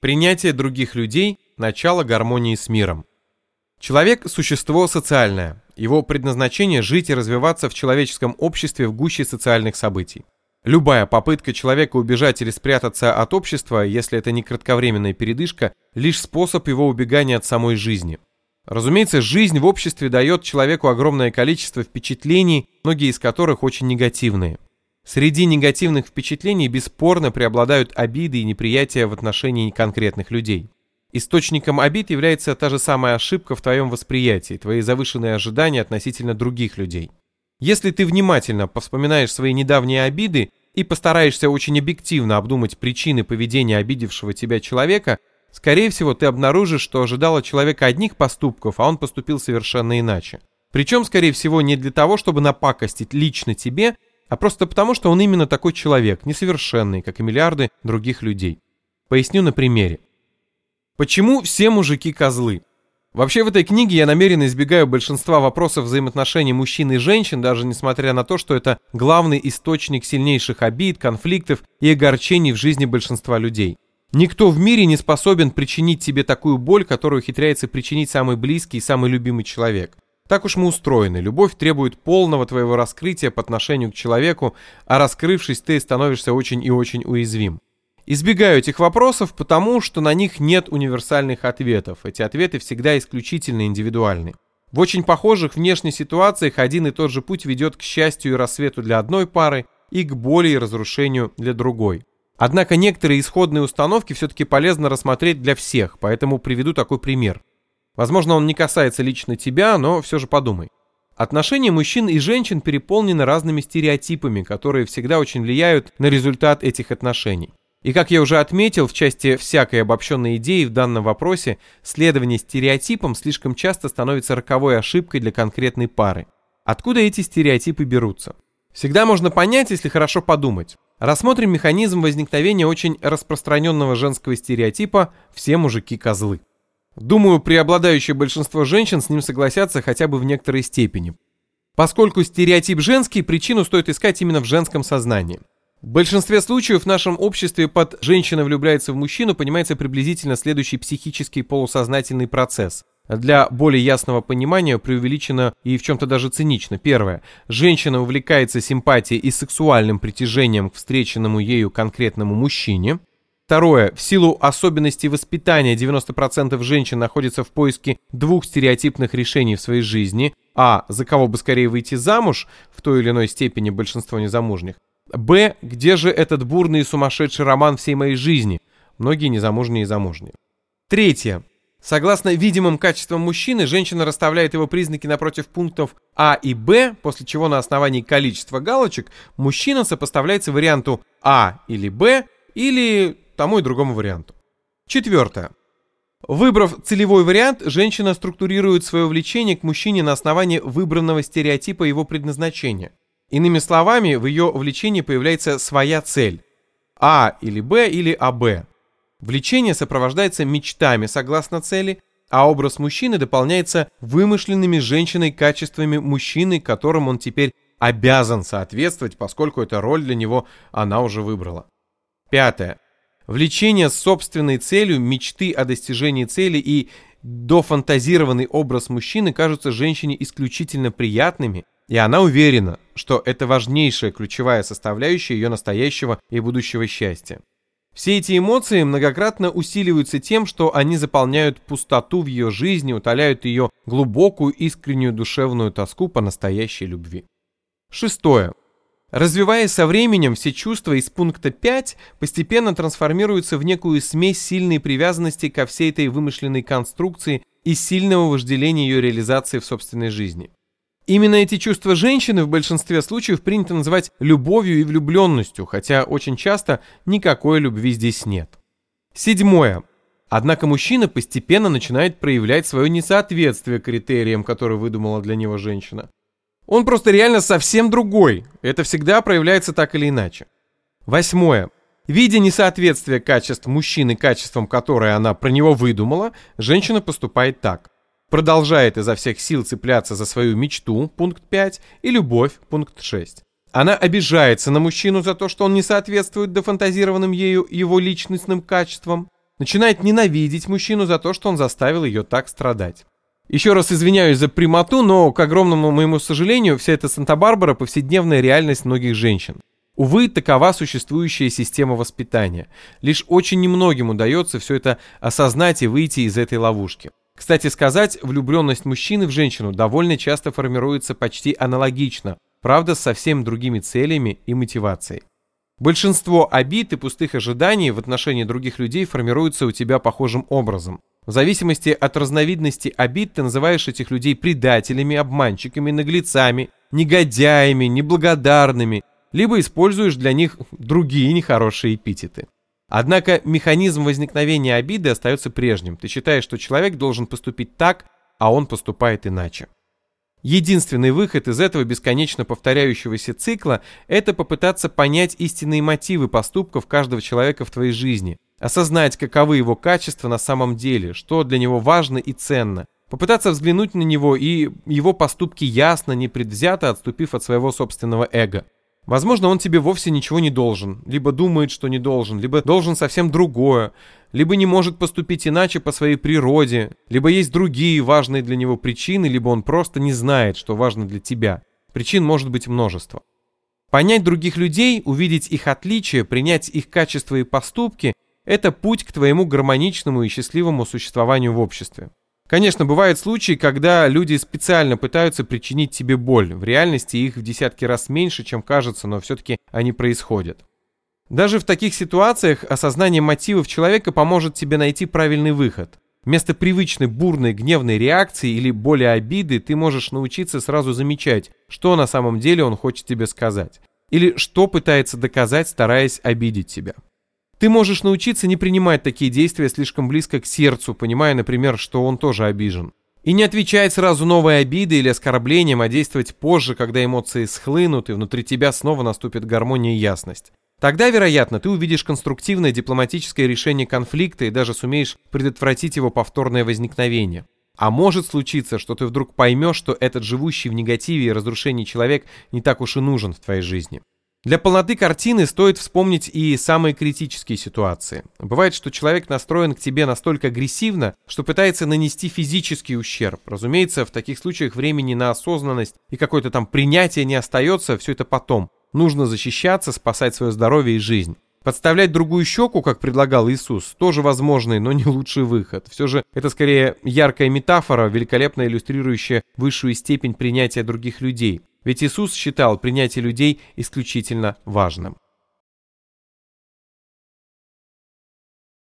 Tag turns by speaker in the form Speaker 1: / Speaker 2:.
Speaker 1: Принятие других людей – начало гармонии с миром. Человек – существо социальное. Его предназначение – жить и развиваться в человеческом обществе в гуще социальных событий. Любая попытка человека убежать или спрятаться от общества, если это не кратковременная передышка, лишь способ его убегания от самой жизни. Разумеется, жизнь в обществе дает человеку огромное количество впечатлений, многие из которых очень негативные. Среди негативных впечатлений бесспорно преобладают обиды и неприятия в отношении конкретных людей. Источником обид является та же самая ошибка в твоем восприятии, твои завышенные ожидания относительно других людей. Если ты внимательно повспоминаешь свои недавние обиды и постараешься очень объективно обдумать причины поведения обидевшего тебя человека, скорее всего ты обнаружишь, что ожидал от человека одних поступков, а он поступил совершенно иначе. Причем, скорее всего, не для того, чтобы напакостить лично тебе, а просто потому, что он именно такой человек, несовершенный, как и миллиарды других людей. Поясню на примере. Почему все мужики козлы? Вообще в этой книге я намеренно избегаю большинства вопросов взаимоотношений мужчин и женщин, даже несмотря на то, что это главный источник сильнейших обид, конфликтов и огорчений в жизни большинства людей. Никто в мире не способен причинить тебе такую боль, которую ухитряется причинить самый близкий и самый любимый человек. Так уж мы устроены. Любовь требует полного твоего раскрытия по отношению к человеку, а раскрывшись, ты становишься очень и очень уязвим. Избегаю этих вопросов, потому что на них нет универсальных ответов. Эти ответы всегда исключительно индивидуальны. В очень похожих внешних ситуациях один и тот же путь ведет к счастью и рассвету для одной пары и к боли и разрушению для другой. Однако некоторые исходные установки все-таки полезно рассмотреть для всех, поэтому приведу такой пример. Возможно, он не касается лично тебя, но все же подумай. Отношения мужчин и женщин переполнены разными стереотипами, которые всегда очень влияют на результат этих отношений. И как я уже отметил, в части всякой обобщенной идеи в данном вопросе, следование стереотипам слишком часто становится роковой ошибкой для конкретной пары. Откуда эти стереотипы берутся? Всегда можно понять, если хорошо подумать. Рассмотрим механизм возникновения очень распространенного женского стереотипа «все мужики козлы». Думаю, преобладающее большинство женщин с ним согласятся хотя бы в некоторой степени. Поскольку стереотип женский, причину стоит искать именно в женском сознании. В большинстве случаев в нашем обществе под «женщина влюбляется в мужчину» понимается приблизительно следующий психический полусознательный процесс. Для более ясного понимания преувеличено и в чем-то даже цинично. Первое. Женщина увлекается симпатией и сексуальным притяжением к встреченному ею конкретному мужчине. Второе. В силу особенностей воспитания 90% женщин находятся в поиске двух стереотипных решений в своей жизни. А. За кого бы скорее выйти замуж, в той или иной степени большинство незамужних. Б. Где же этот бурный и сумасшедший роман всей моей жизни? Многие незамужние и замужние. Третье. Согласно видимым качествам мужчины, женщина расставляет его признаки напротив пунктов А и Б, после чего на основании количества галочек мужчина сопоставляется варианту А или Б, или тому и другому варианту. Четвертое. Выбрав целевой вариант, женщина структурирует свое влечение к мужчине на основании выбранного стереотипа его предназначения. Иными словами, в ее влечении появляется своя цель. А или Б или АБ. Влечение сопровождается мечтами согласно цели, а образ мужчины дополняется вымышленными женщиной качествами мужчины, которым он теперь обязан соответствовать, поскольку эта роль для него она уже выбрала. Пятое. Влечение с собственной целью, мечты о достижении цели и дофантазированный образ мужчины кажутся женщине исключительно приятными, и она уверена, что это важнейшая ключевая составляющая ее настоящего и будущего счастья. Все эти эмоции многократно усиливаются тем, что они заполняют пустоту в ее жизни, утоляют ее глубокую искреннюю душевную тоску по настоящей любви. Шестое. Развиваясь со временем, все чувства из пункта 5 постепенно трансформируются в некую смесь сильной привязанности ко всей этой вымышленной конструкции и сильного вожделения ее реализации в собственной жизни. Именно эти чувства женщины в большинстве случаев принято называть любовью и влюбленностью, хотя очень часто никакой любви здесь нет. Седьмое. Однако мужчина постепенно начинает проявлять свое несоответствие критериям, которые выдумала для него женщина. Он просто реально совсем другой. Это всегда проявляется так или иначе. Восьмое. Видя несоответствие качеств мужчины качествам, которые она про него выдумала, женщина поступает так. Продолжает изо всех сил цепляться за свою мечту, пункт 5, и любовь, пункт 6. Она обижается на мужчину за то, что он не соответствует дофантазированным ею его личностным качествам. начинает ненавидеть мужчину за то, что он заставил ее так страдать. Еще раз извиняюсь за прямоту, но, к огромному моему сожалению, вся эта Санта-Барбара – повседневная реальность многих женщин. Увы, такова существующая система воспитания. Лишь очень немногим удается все это осознать и выйти из этой ловушки. Кстати сказать, влюбленность мужчины в женщину довольно часто формируется почти аналогично, правда с совсем другими целями и мотивацией. Большинство обид и пустых ожиданий в отношении других людей формируются у тебя похожим образом. В зависимости от разновидности обид ты называешь этих людей предателями, обманщиками, наглецами, негодяями, неблагодарными либо используешь для них другие нехорошие эпитеты. Однако механизм возникновения обиды остается прежним. Ты считаешь, что человек должен поступить так, а он поступает иначе. Единственный выход из этого бесконечно повторяющегося цикла – это попытаться понять истинные мотивы поступков каждого человека в твоей жизни, осознать, каковы его качества на самом деле, что для него важно и ценно, попытаться взглянуть на него и его поступки ясно, непредвзято отступив от своего собственного эго – Возможно, он тебе вовсе ничего не должен, либо думает, что не должен, либо должен совсем другое, либо не может поступить иначе по своей природе, либо есть другие важные для него причины, либо он просто не знает, что важно для тебя. Причин может быть множество. Понять других людей, увидеть их отличия, принять их качества и поступки – это путь к твоему гармоничному и счастливому существованию в обществе. Конечно, бывают случаи, когда люди специально пытаются причинить тебе боль. В реальности их в десятки раз меньше, чем кажется, но все-таки они происходят. Даже в таких ситуациях осознание мотивов человека поможет тебе найти правильный выход. Вместо привычной бурной гневной реакции или боли обиды ты можешь научиться сразу замечать, что на самом деле он хочет тебе сказать. Или что пытается доказать, стараясь обидеть тебя. Ты можешь научиться не принимать такие действия слишком близко к сердцу, понимая, например, что он тоже обижен. И не отвечать сразу новой обидой или оскорблением, а действовать позже, когда эмоции схлынут и внутри тебя снова наступит гармония и ясность. Тогда, вероятно, ты увидишь конструктивное дипломатическое решение конфликта и даже сумеешь предотвратить его повторное возникновение. А может случиться, что ты вдруг поймешь, что этот живущий в негативе и разрушении человек не так уж и нужен в твоей жизни. Для полноты картины стоит вспомнить и самые критические ситуации. Бывает, что человек настроен к тебе настолько агрессивно, что пытается нанести физический ущерб. Разумеется, в таких случаях времени на осознанность и какое-то там принятие не остается, все это потом. Нужно защищаться, спасать свое здоровье и жизнь. Подставлять другую щеку, как предлагал Иисус, тоже возможный, но не лучший выход. Все же это скорее яркая метафора, великолепно иллюстрирующая высшую степень принятия других людей. Ведь Иисус считал принятие людей исключительно важным.